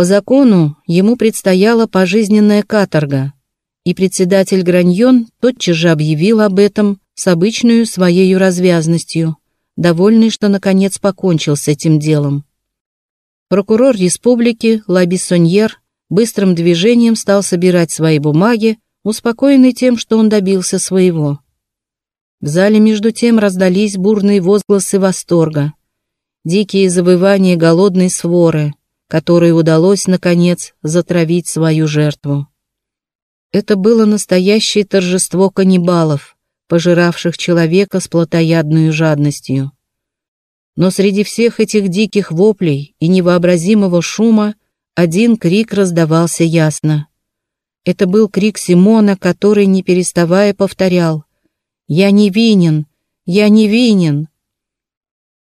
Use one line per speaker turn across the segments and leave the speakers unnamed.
По закону ему предстояла пожизненная каторга, и председатель Граньон тотчас же объявил об этом с обычной своей развязностью, довольный, что наконец покончил с этим делом. Прокурор республики Лабиссоньер быстрым движением стал собирать свои бумаги, успокоенный тем, что он добился своего. В зале между тем раздались бурные возгласы восторга, дикие завывания голодной своры, которой удалось, наконец, затравить свою жертву. Это было настоящее торжество каннибалов, пожиравших человека с плотоядной жадностью. Но среди всех этих диких воплей и невообразимого шума один крик раздавался ясно. Это был крик Симона, который, не переставая, повторял «Я не винен! Я не винен!»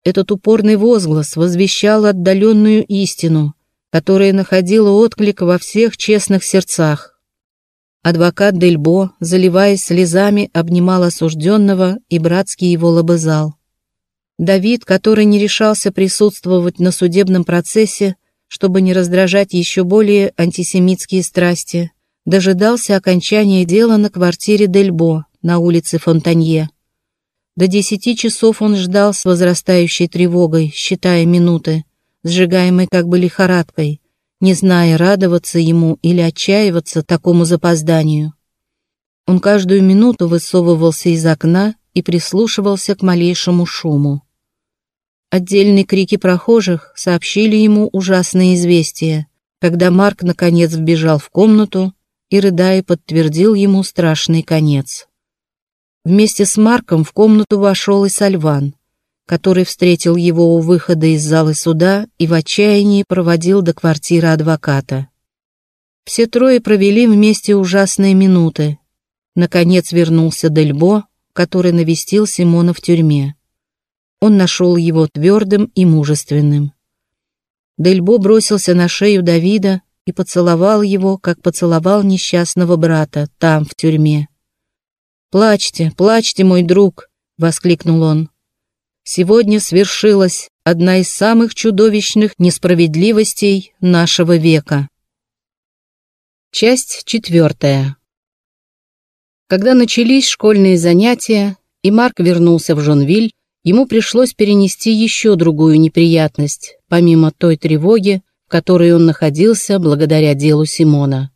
Этот упорный возглас возвещал отдаленную истину, которая находила отклик во всех честных сердцах. Адвокат Дельбо, заливаясь слезами, обнимал осужденного и братский его лобызал. Давид, который не решался присутствовать на судебном процессе, чтобы не раздражать еще более антисемитские страсти, дожидался окончания дела на квартире Дельбо на улице Фонтанье. До десяти часов он ждал с возрастающей тревогой, считая минуты, сжигаемой как бы лихорадкой, не зная, радоваться ему или отчаиваться такому запозданию. Он каждую минуту высовывался из окна и прислушивался к малейшему шуму. Отдельные крики прохожих сообщили ему ужасное известие, когда Марк наконец вбежал в комнату и, рыдая, подтвердил ему страшный конец. Вместе с Марком в комнату вошел и Сальван, который встретил его у выхода из зала суда и в отчаянии проводил до квартиры адвоката. Все трое провели вместе ужасные минуты. Наконец вернулся Дельбо, который навестил Симона в тюрьме. Он нашел его твердым и мужественным. Дельбо бросился на шею Давида и поцеловал его, как поцеловал несчастного брата там, в тюрьме. «Плачьте, плачьте, мой друг!» — воскликнул он. «Сегодня свершилась одна из самых чудовищных несправедливостей нашего века». Часть четвертая. Когда начались школьные занятия, и Марк вернулся в Жонвиль, ему пришлось перенести еще другую неприятность, помимо той тревоги, в которой он находился благодаря делу Симона.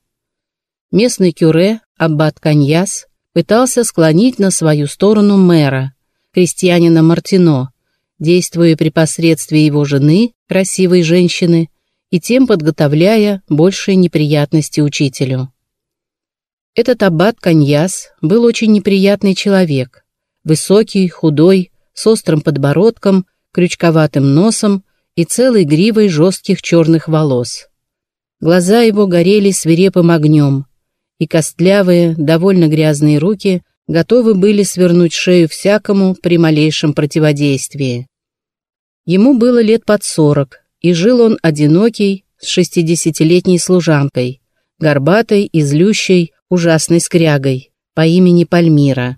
Местный кюре, аббат Каньяс, пытался склонить на свою сторону мэра, крестьянина Мартино, действуя при посредстве его жены, красивой женщины, и тем подготовляя большие неприятности учителю. Этот аббат Каньяс был очень неприятный человек, высокий, худой, с острым подбородком, крючковатым носом и целой гривой жестких черных волос. Глаза его горели свирепым огнем, и костлявые, довольно грязные руки готовы были свернуть шею всякому при малейшем противодействии. Ему было лет под сорок, и жил он одинокий с шестидесятилетней служанкой, горбатой и злющей, ужасной скрягой по имени Пальмира.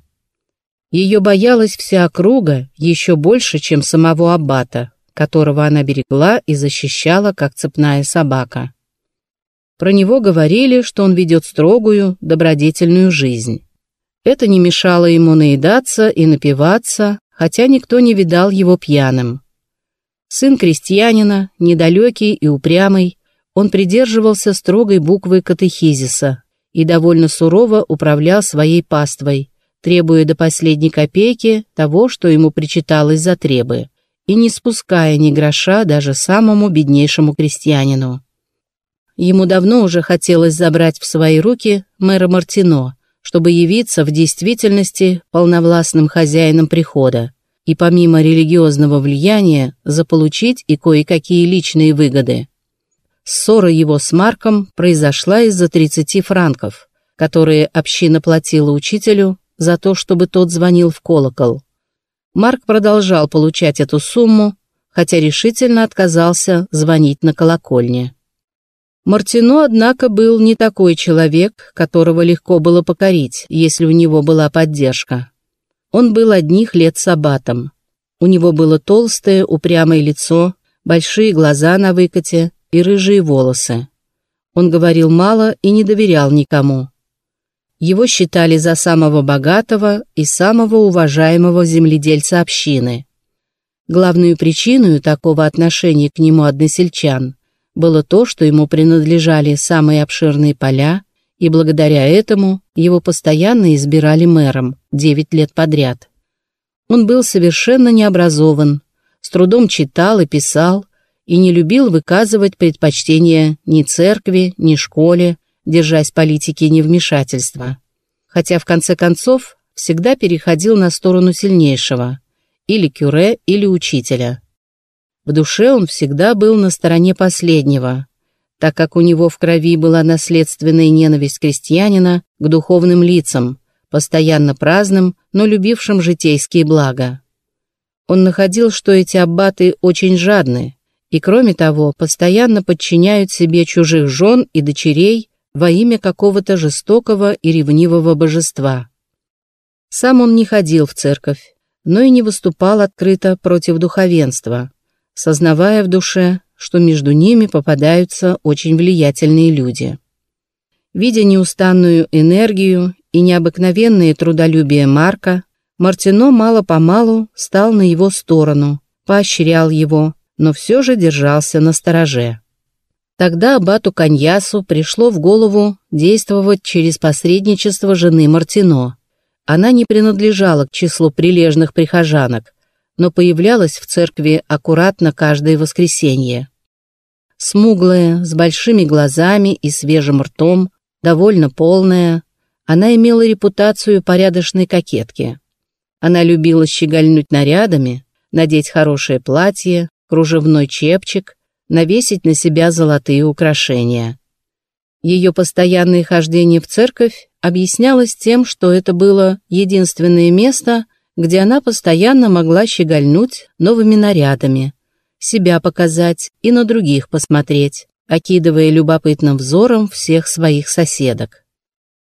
Ее боялась вся округа еще больше, чем самого аббата, которого она берегла и защищала, как цепная собака. Про него говорили, что он ведет строгую, добродетельную жизнь. Это не мешало ему наедаться и напиваться, хотя никто не видал его пьяным. Сын крестьянина, недалекий и упрямый, он придерживался строгой буквы катехизиса и довольно сурово управлял своей паствой, требуя до последней копейки того, что ему причиталось за требы, и не спуская ни гроша даже самому беднейшему крестьянину. Ему давно уже хотелось забрать в свои руки мэра Мартино, чтобы явиться в действительности полновластным хозяином прихода и помимо религиозного влияния заполучить и кое-какие личные выгоды. Ссора его с Марком произошла из-за 30 франков, которые община платила учителю за то, чтобы тот звонил в колокол. Марк продолжал получать эту сумму, хотя решительно отказался звонить на колокольне. Мартино, однако, был не такой человек, которого легко было покорить, если у него была поддержка. Он был одних лет сабатом. У него было толстое, упрямое лицо, большие глаза на выкате и рыжие волосы. Он говорил мало и не доверял никому. Его считали за самого богатого и самого уважаемого земледельца общины. Главную причиной такого отношения к нему односельчан было то, что ему принадлежали самые обширные поля, и благодаря этому его постоянно избирали мэром 9 лет подряд. Он был совершенно необразован, с трудом читал и писал, и не любил выказывать предпочтения ни церкви, ни школе, держась политики невмешательства. Хотя в конце концов всегда переходил на сторону сильнейшего, или кюре, или учителя. В душе он всегда был на стороне последнего, так как у него в крови была наследственная ненависть крестьянина к духовным лицам, постоянно праздным, но любившим житейские блага. Он находил, что эти аббаты очень жадны, и, кроме того, постоянно подчиняют себе чужих жен и дочерей во имя какого-то жестокого и ревнивого божества. Сам он не ходил в церковь, но и не выступал открыто против духовенства, сознавая в душе, что между ними попадаются очень влиятельные люди. Видя неустанную энергию и необыкновенное трудолюбие Марка, Мартино мало-помалу стал на его сторону, поощрял его, но все же держался на стороже. Тогда абату Каньясу пришло в голову действовать через посредничество жены Мартино. Она не принадлежала к числу прилежных прихожанок, но появлялась в церкви аккуратно каждое воскресенье. Смуглая, с большими глазами и свежим ртом, довольно полная, она имела репутацию порядочной кокетки. Она любила щегольнуть нарядами, надеть хорошее платье, кружевной чепчик, навесить на себя золотые украшения. Ее постоянное хождение в церковь объяснялось тем, что это было единственное место, где она постоянно могла щегольнуть новыми нарядами, себя показать и на других посмотреть, окидывая любопытным взором всех своих соседок.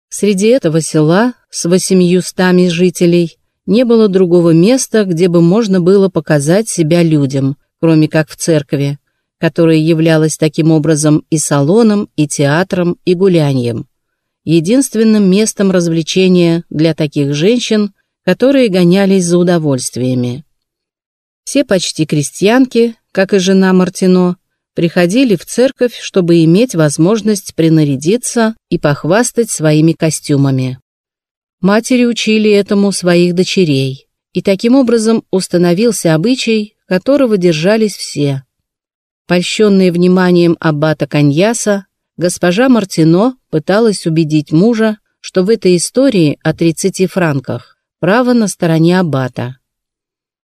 Среди этого села с восемьюстами жителей не было другого места, где бы можно было показать себя людям, кроме как в церкви, которая являлась таким образом и салоном, и театром, и гулянием. Единственным местом развлечения для таких женщин, которые гонялись за удовольствиями. Все почти крестьянки, как и жена Мартино, приходили в церковь, чтобы иметь возможность принарядиться и похвастать своими костюмами. Матери учили этому своих дочерей, и таким образом установился обычай, которого держались все. Польщенная вниманием аббата Каньяса, госпожа Мартино пыталась убедить мужа, что в этой истории о 30 франках право на стороне аббата.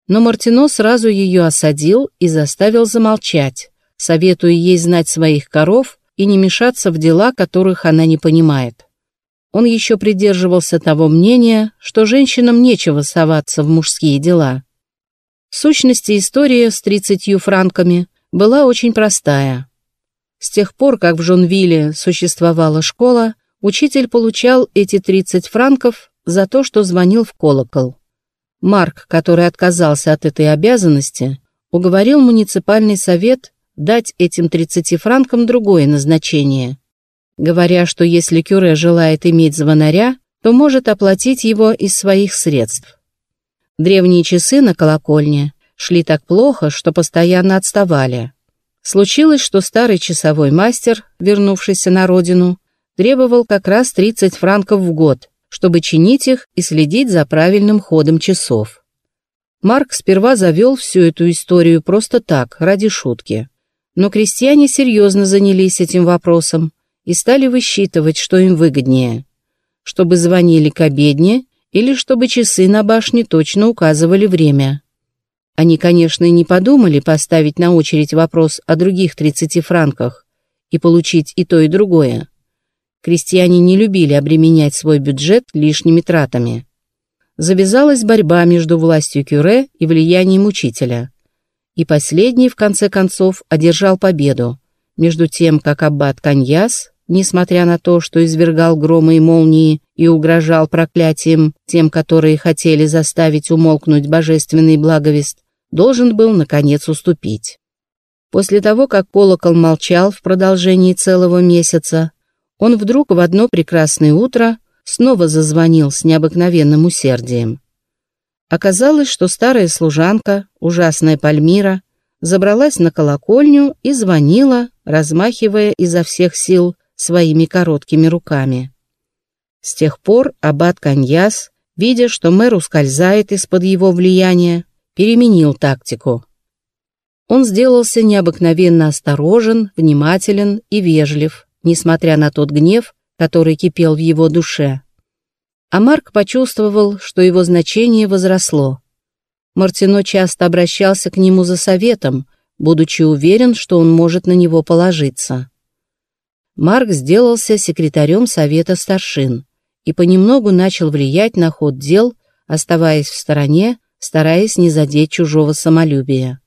Но Мартино сразу ее осадил и заставил замолчать, советуя ей знать своих коров и не мешаться в дела, которых она не понимает. Он еще придерживался того мнения, что женщинам нечего соваться в мужские дела. В сущности, история с тридцатью франками была очень простая. С тех пор, как в Жонвилле существовала школа, учитель получал эти 30 франков за то, что звонил в колокол. Марк, который отказался от этой обязанности, уговорил муниципальный совет дать этим 30 франкам другое назначение – говоря, что если Кюре желает иметь звонаря, то может оплатить его из своих средств. Древние часы на колокольне шли так плохо, что постоянно отставали. Случилось, что старый часовой мастер, вернувшийся на родину, требовал как раз 30 франков в год, чтобы чинить их и следить за правильным ходом часов. Марк сперва завел всю эту историю просто так, ради шутки. Но крестьяне серьезно занялись этим вопросом, и стали высчитывать, что им выгоднее, чтобы звонили к обедне или чтобы часы на башне точно указывали время. Они, конечно, и не подумали поставить на очередь вопрос о других 30 франках и получить и то, и другое. Крестьяне не любили обременять свой бюджет лишними тратами. Завязалась борьба между властью Кюре и влиянием учителя. И последний, в конце концов, одержал победу, между тем, как аббат Каньяс несмотря на то, что извергал громы и молнии и угрожал проклятием тем, которые хотели заставить умолкнуть божественный благовест, должен был, наконец, уступить. После того, как колокол молчал в продолжении целого месяца, он вдруг в одно прекрасное утро снова зазвонил с необыкновенным усердием. Оказалось, что старая служанка, ужасная Пальмира, забралась на колокольню и звонила, размахивая изо всех сил своими короткими руками. С тех пор аббат Каньяс, видя, что мэр ускользает из-под его влияния, переменил тактику. Он сделался необыкновенно осторожен, внимателен и вежлив, несмотря на тот гнев, который кипел в его душе. А Марк почувствовал, что его значение возросло. Мартино часто обращался к нему за советом, будучи уверен, что он может на него положиться. Марк сделался секретарем Совета старшин и понемногу начал влиять на ход дел, оставаясь в стороне, стараясь не задеть чужого самолюбия.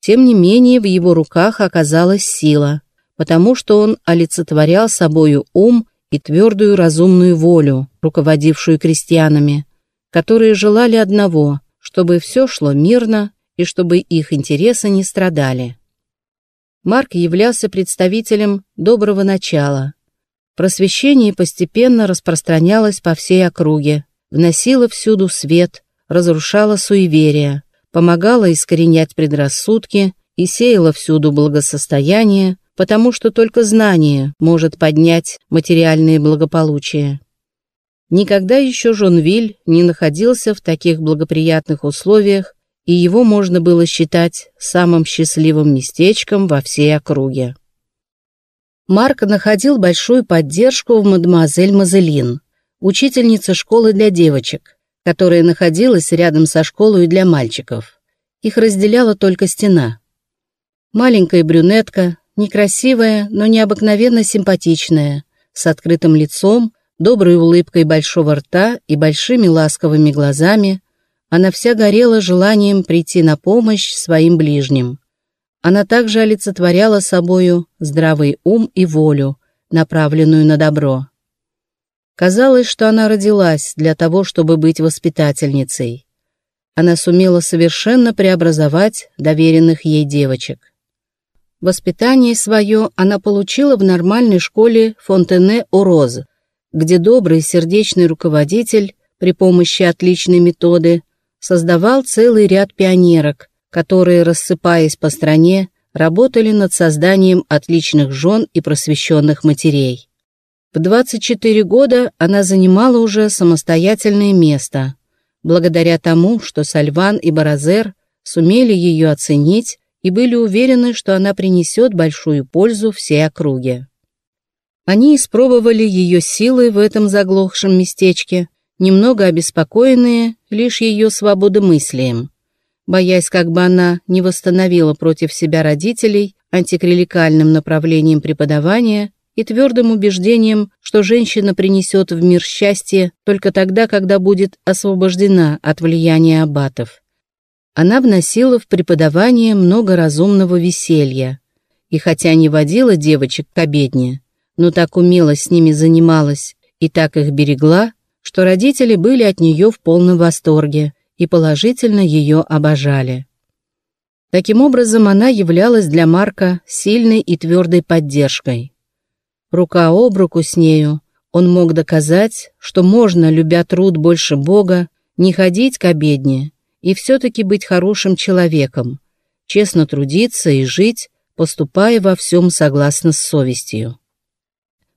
Тем не менее, в его руках оказалась сила, потому что он олицетворял собою ум и твердую разумную волю, руководившую крестьянами, которые желали одного, чтобы все шло мирно и чтобы их интересы не страдали. Марк являлся представителем доброго начала. Просвещение постепенно распространялось по всей округе, вносило всюду свет, разрушало суеверия, помогало искоренять предрассудки и сеяло всюду благосостояние, потому что только знание может поднять материальное благополучие. Никогда еще Жонвиль не находился в таких благоприятных условиях, и его можно было считать самым счастливым местечком во всей округе. Марк находил большую поддержку в мадемуазель Мазелин, учительнице школы для девочек, которая находилась рядом со школой для мальчиков. Их разделяла только стена. Маленькая брюнетка, Некрасивая, но необыкновенно симпатичная, с открытым лицом, доброй улыбкой большого рта и большими ласковыми глазами, она вся горела желанием прийти на помощь своим ближним. Она также олицетворяла собою здравый ум и волю, направленную на добро. Казалось, что она родилась для того, чтобы быть воспитательницей. Она сумела совершенно преобразовать доверенных ей девочек. Воспитание свое она получила в нормальной школе Фонтене-Ороз, где добрый сердечный руководитель при помощи отличной методы создавал целый ряд пионерок, которые, рассыпаясь по стране, работали над созданием отличных жен и просвещенных матерей. В 24 года она занимала уже самостоятельное место, благодаря тому, что Сальван и Баразер сумели ее оценить и были уверены, что она принесет большую пользу всей округе. Они испробовали ее силы в этом заглохшем местечке, немного обеспокоенные лишь ее свободомыслием, боясь, как бы она не восстановила против себя родителей антикреликальным направлением преподавания и твердым убеждением, что женщина принесет в мир счастье только тогда, когда будет освобождена от влияния аббатов. Она вносила в преподавание много разумного веселья. И хотя не водила девочек к обедне, но так умело с ними занималась и так их берегла, что родители были от нее в полном восторге и положительно ее обожали. Таким образом, она являлась для Марка сильной и твердой поддержкой. Рука об руку с нею он мог доказать, что можно, любя труд больше Бога, не ходить к обедне, и все-таки быть хорошим человеком, честно трудиться и жить, поступая во всем согласно с совестью.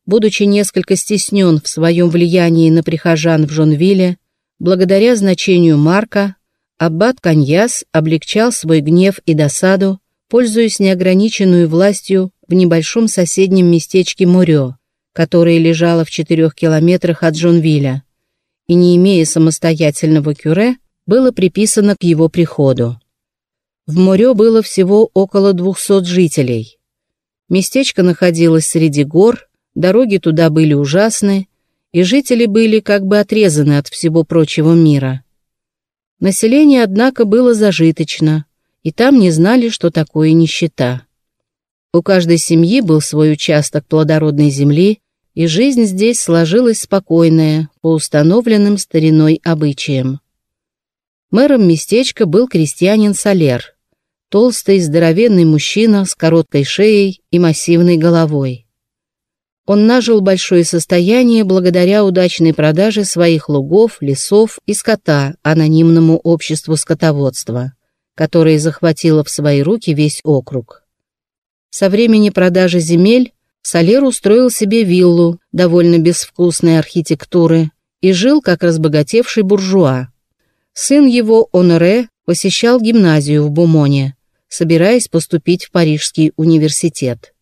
Будучи несколько стеснен в своем влиянии на прихожан в Жонвилле, благодаря значению Марка, аббат Каньяс облегчал свой гнев и досаду, пользуясь неограниченную властью в небольшом соседнем местечке Мурё, которое лежало в четырех километрах от Жонвилля, и не имея самостоятельного кюре, было приписано к его приходу. В море было всего около двухсот жителей. Местечко находилось среди гор, дороги туда были ужасны, и жители были как бы отрезаны от всего прочего мира. Население, однако, было зажиточно, и там не знали, что такое нищета. У каждой семьи был свой участок плодородной земли, и жизнь здесь сложилась спокойная, по установленным стариной обычаям. Мэром местечка был крестьянин Солер, толстый, здоровенный мужчина с короткой шеей и массивной головой. Он нажил большое состояние благодаря удачной продаже своих лугов, лесов и скота анонимному обществу скотоводства, которое захватило в свои руки весь округ. Со времени продажи земель Солер устроил себе виллу довольно безвкусной архитектуры и жил как разбогатевший буржуа. Сын его, Оноре, посещал гимназию в Бумоне, собираясь поступить в Парижский университет.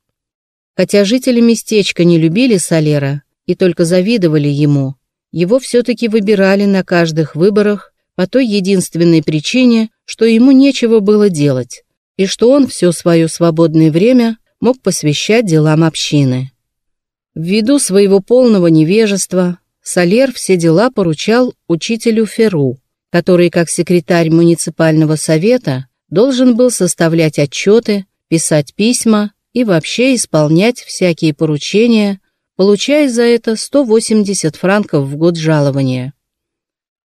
Хотя жители местечка не любили Солера и только завидовали ему, его все-таки выбирали на каждых выборах по той единственной причине, что ему нечего было делать, и что он все свое свободное время мог посвящать делам общины. Ввиду своего полного невежества Солер все дела поручал учителю Феру, который, как секретарь муниципального совета, должен был составлять отчеты, писать письма и вообще исполнять всякие поручения, получая за это 180 франков в год жалования.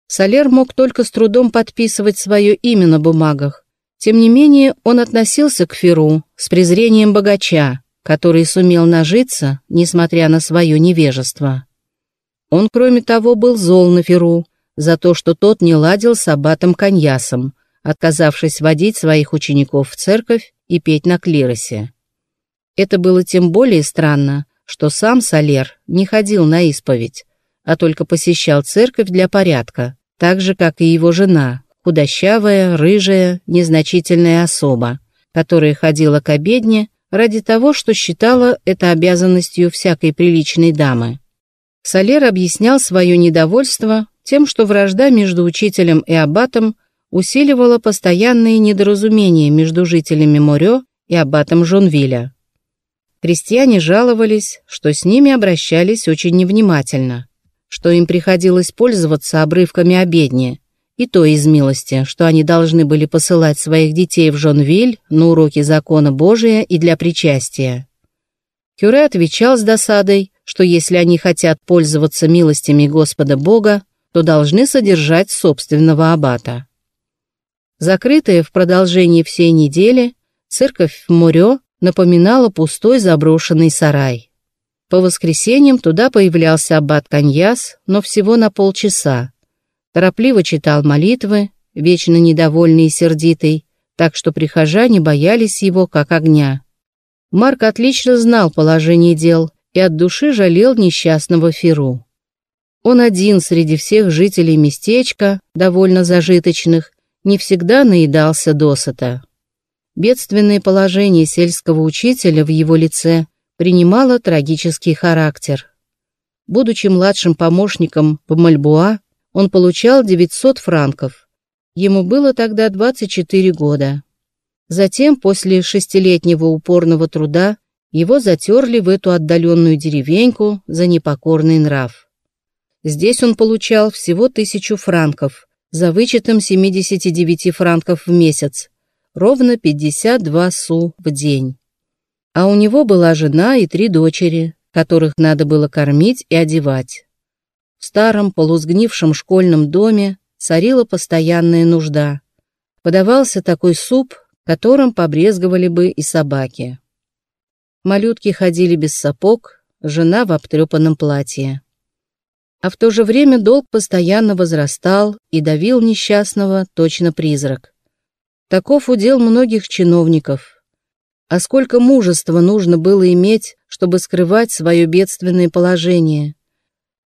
Солер мог только с трудом подписывать свое имя на бумагах, тем не менее, он относился к Феру с презрением богача, который сумел нажиться, несмотря на свое невежество. Он, кроме того, был зол на Феру за то, что тот не ладил с аббатом Каньясом, отказавшись водить своих учеников в церковь и петь на клиросе. Это было тем более странно, что сам Солер не ходил на исповедь, а только посещал церковь для порядка, так же, как и его жена, худощавая, рыжая, незначительная особа, которая ходила к обедне ради того, что считала это обязанностью всякой приличной дамы. Солер объяснял свое недовольство тем, что вражда между учителем и аббатом усиливала постоянные недоразумения между жителями Морё и аббатом Жонвиля. Крестьяне жаловались, что с ними обращались очень невнимательно, что им приходилось пользоваться обрывками обедни, и то из милости, что они должны были посылать своих детей в Жонвиль на уроки закона Божия и для причастия. Кюре отвечал с досадой, что если они хотят пользоваться милостями Господа Бога, то должны содержать собственного аббата. Закрытая в продолжении всей недели, церковь в Мурё напоминала пустой заброшенный сарай. По воскресеньям туда появлялся аббат Каньяс, но всего на полчаса, торопливо читал молитвы, вечно недовольный и сердитый, так что прихожане боялись его как огня. Марк отлично знал положение дел и от души жалел несчастного Феру. Он один среди всех жителей местечка, довольно зажиточных, не всегда наедался досыта. Бедственное положение сельского учителя в его лице принимало трагический характер. Будучи младшим помощником по Мальбуа, он получал 900 франков. Ему было тогда 24 года. Затем, после шестилетнего упорного труда, его затерли в эту отдаленную деревеньку за непокорный нрав. Здесь он получал всего тысячу франков, за вычетом 79 франков в месяц, ровно 52 су в день. А у него была жена и три дочери, которых надо было кормить и одевать. В старом полусгнившем школьном доме царила постоянная нужда. Подавался такой суп, которым побрезговали бы и собаки. Малютки ходили без сапог, жена в обтрепанном платье. А в то же время долг постоянно возрастал и давил несчастного точно призрак. Таков удел многих чиновников. А сколько мужества нужно было иметь, чтобы скрывать свое бедственное положение,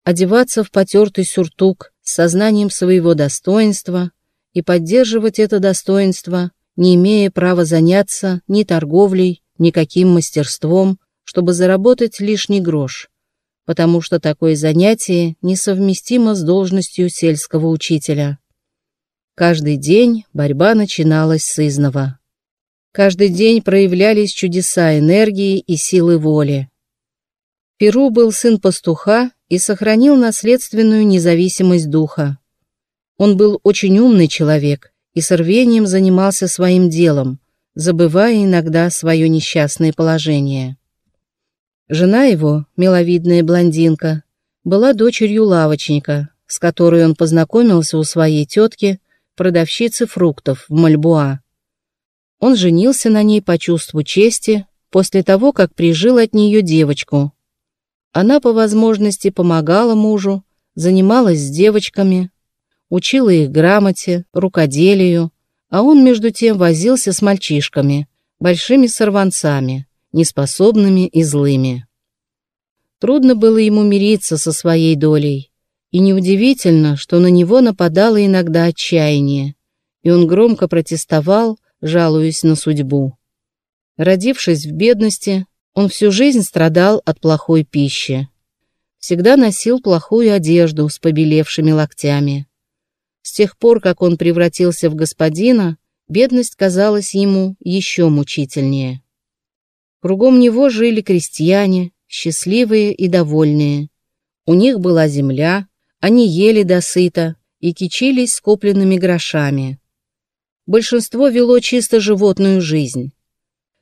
одеваться в потертый сюртук с сознанием своего достоинства и поддерживать это достоинство, не имея права заняться ни торговлей, ни каким мастерством, чтобы заработать лишний грош, потому что такое занятие несовместимо с должностью сельского учителя. Каждый день борьба начиналась с изного. Каждый день проявлялись чудеса энергии и силы воли. Перу был сын пастуха и сохранил наследственную независимость духа. Он был очень умный человек и с рвением занимался своим делом, забывая иногда свое несчастное положение. Жена его, миловидная блондинка, была дочерью лавочника, с которой он познакомился у своей тетки, продавщицы фруктов в Мальбуа. Он женился на ней по чувству чести после того, как прижил от нее девочку. Она по возможности помогала мужу, занималась с девочками, учила их грамоте, рукоделию, а он между тем возился с мальчишками, большими сорванцами, неспособными и злыми. Трудно было ему мириться со своей долей, и неудивительно, что на него нападало иногда отчаяние, и он громко протестовал, жалуясь на судьбу. Родившись в бедности, он всю жизнь страдал от плохой пищи. Всегда носил плохую одежду с побелевшими локтями. С тех пор, как он превратился в господина, бедность казалась ему еще мучительнее. Кругом него жили крестьяне, счастливые и довольные. У них была земля, они ели досыта и кичились скопленными грошами. Большинство вело чисто животную жизнь.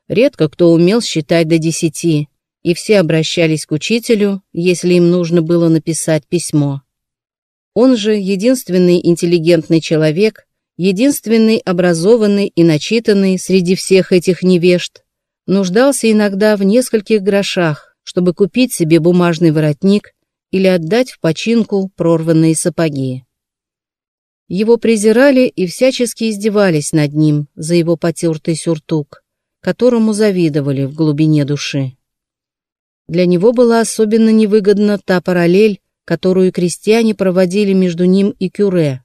Редко кто умел считать до десяти, и все обращались к учителю, если им нужно было написать письмо. Он же единственный интеллигентный человек, единственный образованный и начитанный среди всех этих невежд, нуждался иногда в нескольких грошах, чтобы купить себе бумажный воротник или отдать в починку прорванные сапоги. Его презирали и всячески издевались над ним за его потертый сюртук, которому завидовали в глубине души. Для него была особенно невыгодна та параллель, которую крестьяне проводили между ним и Кюре.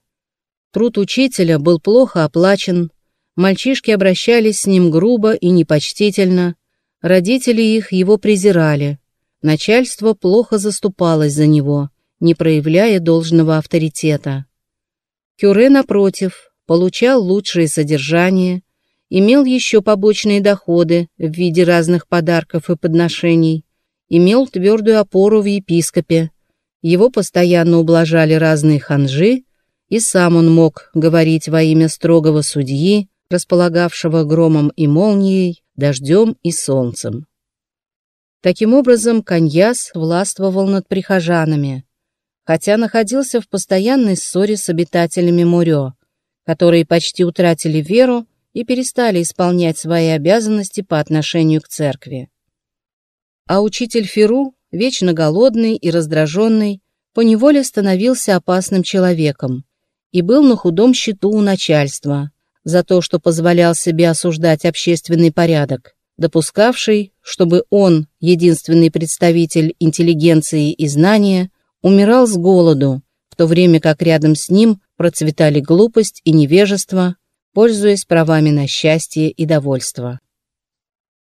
Труд учителя был плохо оплачен, мальчишки обращались с ним грубо и непочтительно, родители их его презирали, начальство плохо заступалось за него, не проявляя должного авторитета. Кюре, напротив, получал лучшее содержание, имел еще побочные доходы в виде разных подарков и подношений, имел твердую опору в епископе, его постоянно ублажали разные ханжи, и сам он мог говорить во имя строгого судьи, располагавшего громом и молнией, дождем и солнцем. Таким образом, Каньяс властвовал над прихожанами, хотя находился в постоянной ссоре с обитателями Мурё, которые почти утратили веру и перестали исполнять свои обязанности по отношению к церкви. А учитель Феру вечно голодный и раздраженный, поневоле становился опасным человеком и был на худом счету у начальства за то, что позволял себе осуждать общественный порядок, допускавший, чтобы он, единственный представитель интеллигенции и знания, умирал с голоду, в то время как рядом с ним процветали глупость и невежество, пользуясь правами на счастье и довольство.